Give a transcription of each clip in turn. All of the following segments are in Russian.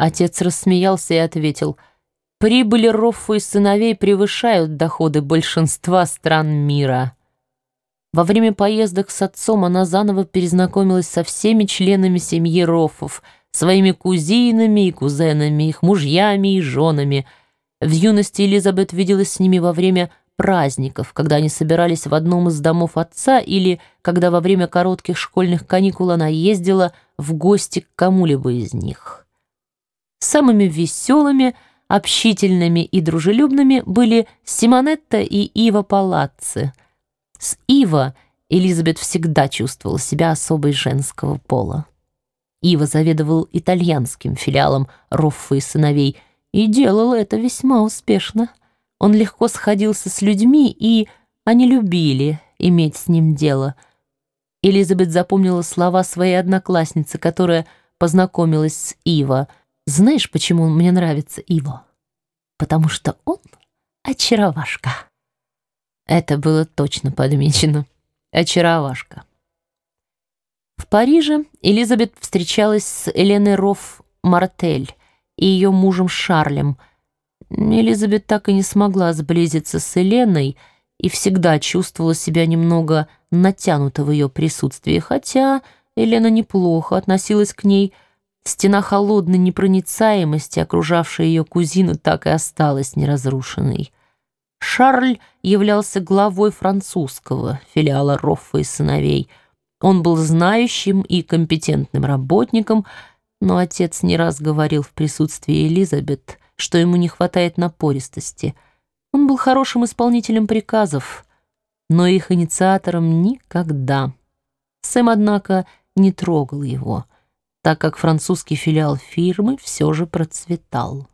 Отец рассмеялся и ответил, «Прибыли Роффа и сыновей превышают доходы большинства стран мира». Во время поездок с отцом она заново перезнакомилась со всеми членами семьи Роффов, своими кузинами и кузенами, их мужьями и женами. В юности Элизабет виделась с ними во время праздников, когда они собирались в одном из домов отца или когда во время коротких школьных каникул она ездила в гости к кому-либо из них. Самыми веселыми, общительными и дружелюбными были Симонетта и Ива Палацци. С Ива Элизабет всегда чувствовала себя особой женского пола. Ива заведовал итальянским филиалом Роффа и сыновей и делал это весьма успешно. Он легко сходился с людьми, и они любили иметь с ним дело. Элизабет запомнила слова своей одноклассницы, которая познакомилась с Ива — знаешь, почему мне нравится Иво? Потому что он очаровашка. Это было точно подмечено. Очаровашка. В Париже Элизабет встречалась с Эленой Рофф Мартель и ее мужем Шарлем. Элизабет так и не смогла сблизиться с Еленой и всегда чувствовала себя немного натянуто в ее присутствии, хотя Елена неплохо относилась к ней, Стена холодной непроницаемости, окружавшая ее кузину, так и осталась неразрушенной. Шарль являлся главой французского филиала Роффа и сыновей. Он был знающим и компетентным работником, но отец не раз говорил в присутствии Элизабет, что ему не хватает напористости. Он был хорошим исполнителем приказов, но их инициатором никогда. Сэм, однако, не трогал его — так как французский филиал фирмы все же процветал.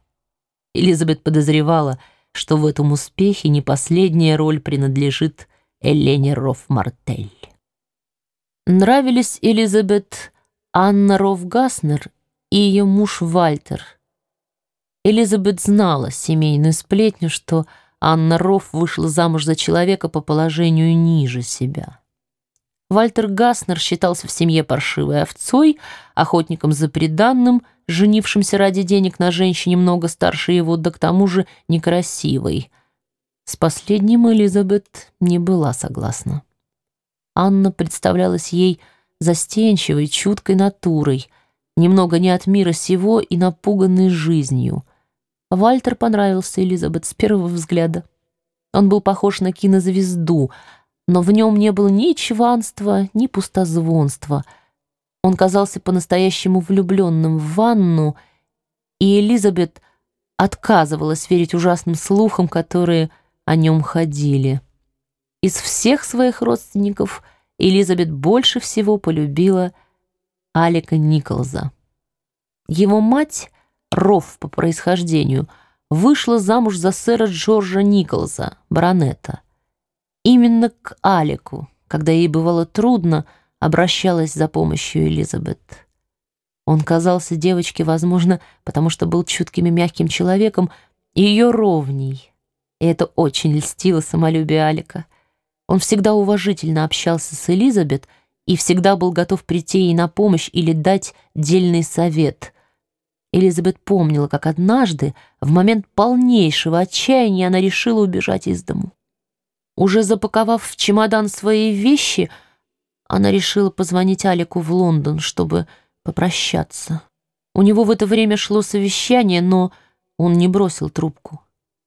Элизабет подозревала, что в этом успехе не последняя роль принадлежит Элене Роф-Мартель. Нравились Элизабет Анна Роф-Гаснер и ее муж Вальтер. Элизабет знала семейную сплетню, что Анна Роф вышла замуж за человека по положению ниже себя. Вальтер Гаснер считался в семье паршивой овцой, охотником за преданным, женившимся ради денег на женщине много старше его, да к тому же некрасивой. С последним Элизабет не была согласна. Анна представлялась ей застенчивой, чуткой натурой, немного не от мира сего и напуганной жизнью. Вальтер понравился Элизабет с первого взгляда. Он был похож на кинозвезду — но в нем не было ни чванства, ни пустозвонства. Он казался по-настоящему влюбленным в ванну, и Элизабет отказывалась верить ужасным слухам, которые о нем ходили. Из всех своих родственников Элизабет больше всего полюбила Алика Николза. Его мать, Рофф по происхождению, вышла замуж за сэра Джорджа Николза, баронета. Именно к Алику, когда ей бывало трудно, обращалась за помощью Элизабет. Он казался девочке, возможно, потому что был чутким и мягким человеком, и ее ровней. И это очень льстило самолюбие Алика. Он всегда уважительно общался с Элизабет и всегда был готов прийти ей на помощь или дать дельный совет. Элизабет помнила, как однажды, в момент полнейшего отчаяния, она решила убежать из дому. Уже запаковав в чемодан свои вещи, она решила позвонить Алику в Лондон, чтобы попрощаться. У него в это время шло совещание, но он не бросил трубку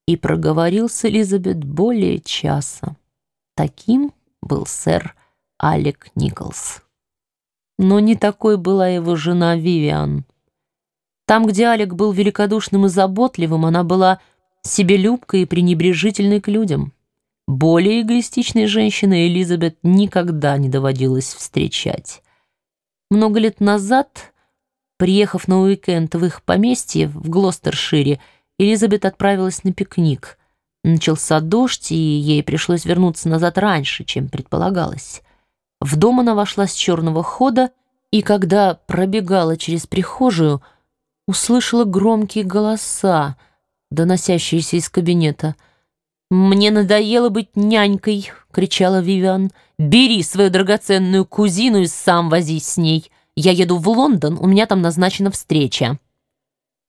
и проговорил с Элизабет более часа. Таким был сэр Алек Николс. Но не такой была его жена Вивиан. Там, где Алек был великодушным и заботливым, она была себелюбкой и пренебрежительной к людям. Более эгоистичной женщины Элизабет никогда не доводилось встречать. Много лет назад, приехав на уикенд в их поместье в Глостершире, Элизабет отправилась на пикник. Начался дождь, и ей пришлось вернуться назад раньше, чем предполагалось. В дом она вошла с черного хода, и когда пробегала через прихожую, услышала громкие голоса, доносящиеся из кабинета — «Мне надоело быть нянькой!» — кричала Вивиан. «Бери свою драгоценную кузину и сам возись с ней. Я еду в Лондон, у меня там назначена встреча».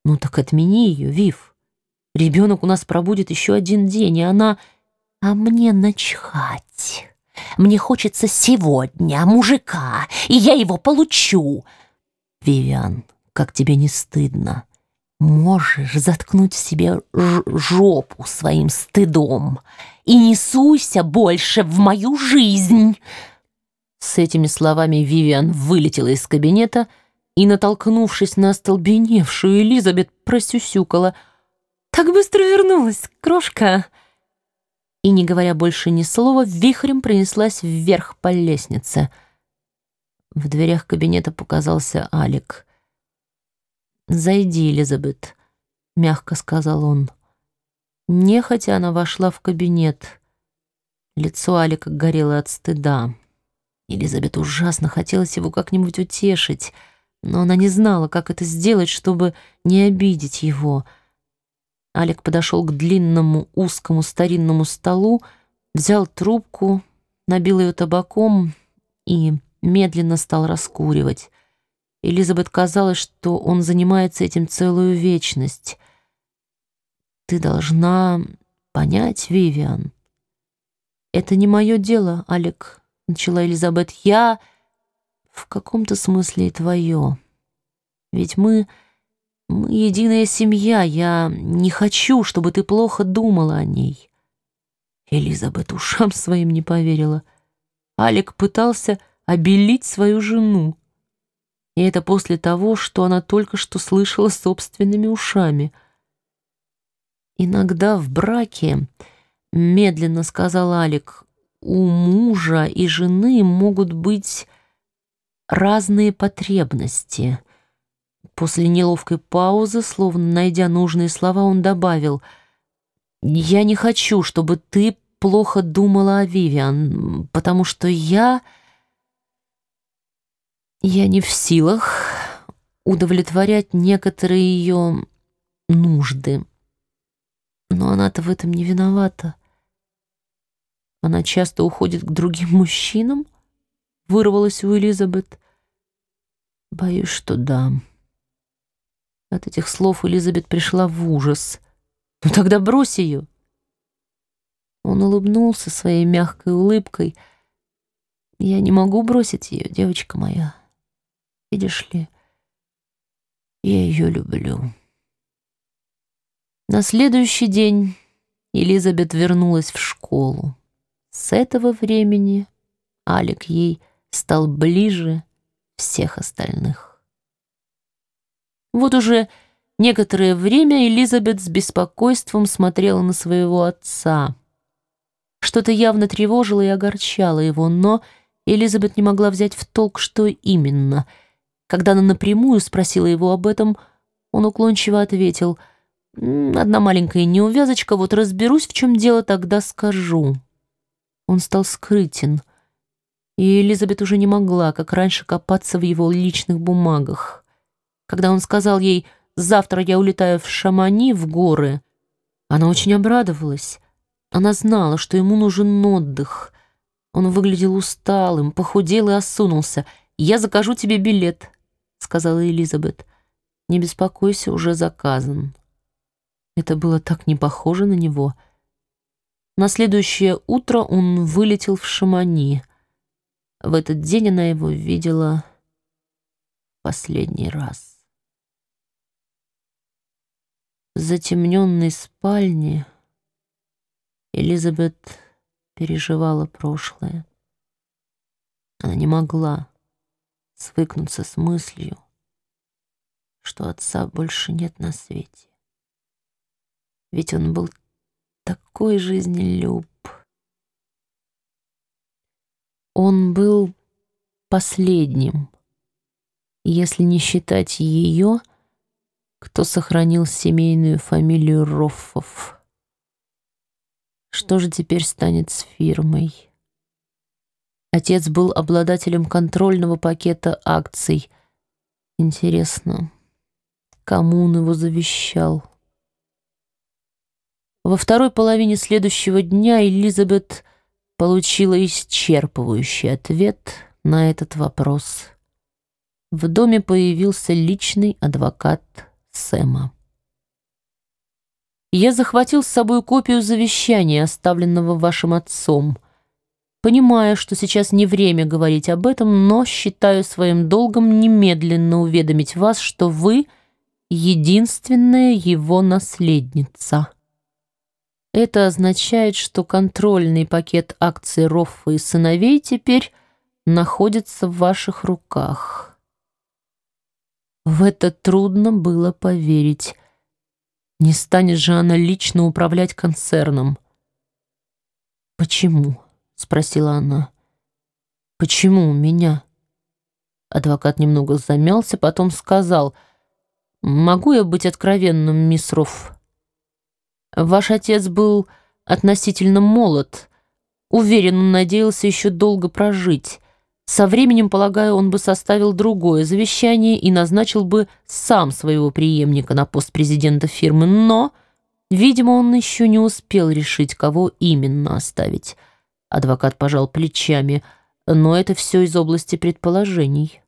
Ну так отмени ее, Вив. Ребенок у нас пробудет еще один день, и она... А мне начхать. Мне хочется сегодня мужика, и я его получу. Вивиан, как тебе не стыдно? Можешь заткнуть себе жопу своим стыдом и не суйся больше в мою жизнь. С этими словами Вивиан вылетела из кабинета и, натолкнувшись на остолбеневшую Элизабет, просюсюкала. «Так быстро вернулась, крошка!» И, не говоря больше ни слова, вихрем принеслась вверх по лестнице. В дверях кабинета показался Алик. «Зайди, Элизабет», — мягко сказал он. Нехотя она вошла в кабинет. Лицо Алика горело от стыда. Елизабет ужасно хотелось его как-нибудь утешить, но она не знала, как это сделать, чтобы не обидеть его. Алик подошел к длинному узкому старинному столу, взял трубку, набил ее табаком и медленно стал раскуривать. Элизабет казалось, что он занимается этим целую вечность. «Ты должна понять, Вивиан. Это не мое дело, Алик начала Элизабет, я в каком-то смысле и твое. Ведь мы... мы единая семья, я не хочу, чтобы ты плохо думала о ней. Элизабет ушам своим не поверила. Алик пытался обелить свою жену. И это после того, что она только что слышала собственными ушами. «Иногда в браке, — медленно сказал Алик, у мужа и жены могут быть разные потребности. После неловкой паузы, словно найдя нужные слова, он добавил, «Я не хочу, чтобы ты плохо думала о Вивиан, потому что я... я не в силах удовлетворять некоторые ее нужды. Но она-то в этом не виновата. Она часто уходит к другим мужчинам? Вырвалась у Элизабет. Боюсь, что да. От этих слов Элизабет пришла в ужас. Ну тогда брось ее. Он улыбнулся своей мягкой улыбкой. Я не могу бросить ее, девочка моя. Видишь ли, я ее люблю. На следующий день Элизабет вернулась в школу. С этого времени Алик ей стал ближе всех остальных. Вот уже некоторое время Элизабет с беспокойством смотрела на своего отца. Что-то явно тревожило и огорчало его, но Элизабет не могла взять в толк, что именно. Когда она напрямую спросила его об этом, он уклончиво ответил, «Одна маленькая неувязочка, вот разберусь, в чем дело, тогда скажу». Он стал скрытен, и Элизабет уже не могла, как раньше, копаться в его личных бумагах. Когда он сказал ей «завтра я улетаю в Шамани, в горы», она очень обрадовалась. Она знала, что ему нужен отдых. Он выглядел усталым, похудел и осунулся. «Я закажу тебе билет», — сказала Элизабет. «Не беспокойся, уже заказан». Это было так не похоже на него — на следующее утро он вылетел в Шамани. В этот день она его видела последний раз. В затемненной спальне Элизабет переживала прошлое. Она не могла свыкнуться с мыслью, что отца больше нет на свете. Ведь он был такой жизнелюб. Он был последним, если не считать ее, кто сохранил семейную фамилию Роффов. Что же теперь станет с фирмой? Отец был обладателем контрольного пакета акций. Интересно, кому он его завещал? Во второй половине следующего дня Элизабет получила исчерпывающий ответ на этот вопрос. В доме появился личный адвокат Сэма. Я захватил с собой копию завещания, оставленного вашим отцом. Понимаю, что сейчас не время говорить об этом, но считаю своим долгом немедленно уведомить вас, что вы — единственная его наследница. Это означает, что контрольный пакет акций Роффа и сыновей теперь находится в ваших руках. В это трудно было поверить. Не станет же она лично управлять концерном. «Почему?» — спросила она. «Почему у меня?» Адвокат немного замялся, потом сказал, «Могу я быть откровенным, мисс Рофф? Ваш отец был относительно молод. Уверен, он надеялся еще долго прожить. Со временем, полагаю, он бы составил другое завещание и назначил бы сам своего преемника на пост президента фирмы, но, видимо, он еще не успел решить, кого именно оставить. Адвокат пожал плечами, но это все из области предположений.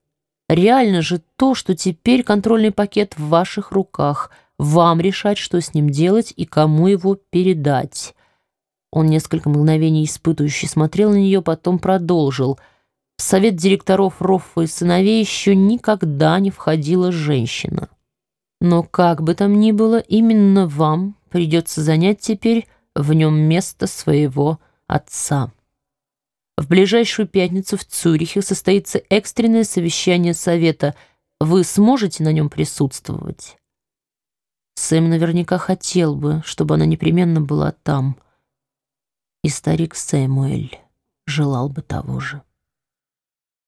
Реально же то, что теперь контрольный пакет в ваших руках, вам решать, что с ним делать и кому его передать. Он несколько мгновений испытывающе смотрел на нее, потом продолжил — в совет директоров Роффа и сыновей еще никогда не входила женщина. Но как бы там ни было, именно вам придется занять теперь в нем место своего отца. В ближайшую пятницу в Цюрихе состоится экстренное совещание совета. Вы сможете на нем присутствовать? Сэм наверняка хотел бы, чтобы она непременно была там. И старик Сэмуэль желал бы того же.